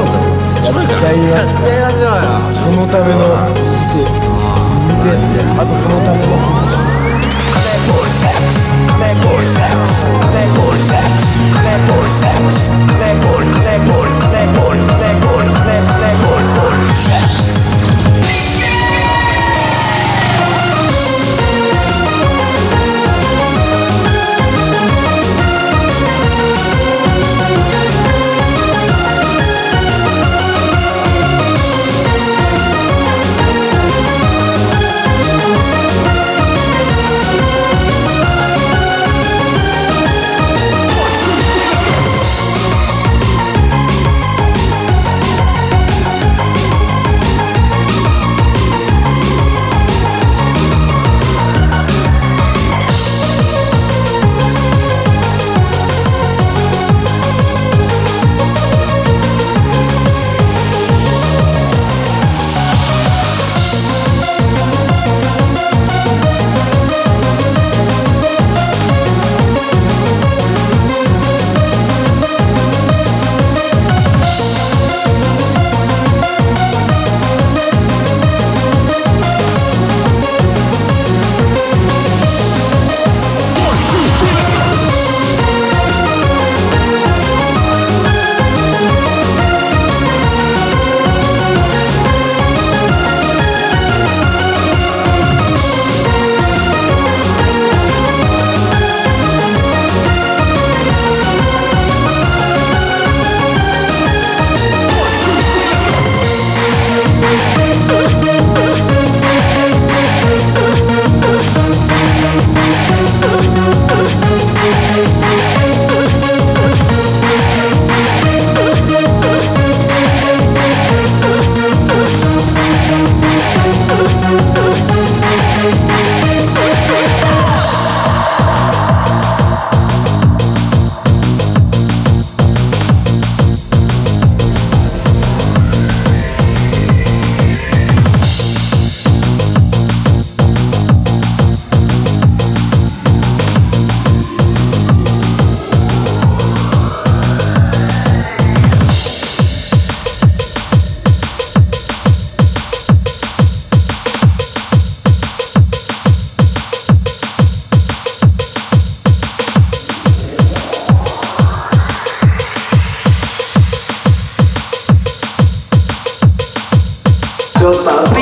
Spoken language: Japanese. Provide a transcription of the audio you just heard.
うんだよ。そのための見てあとそのための Total. Tá?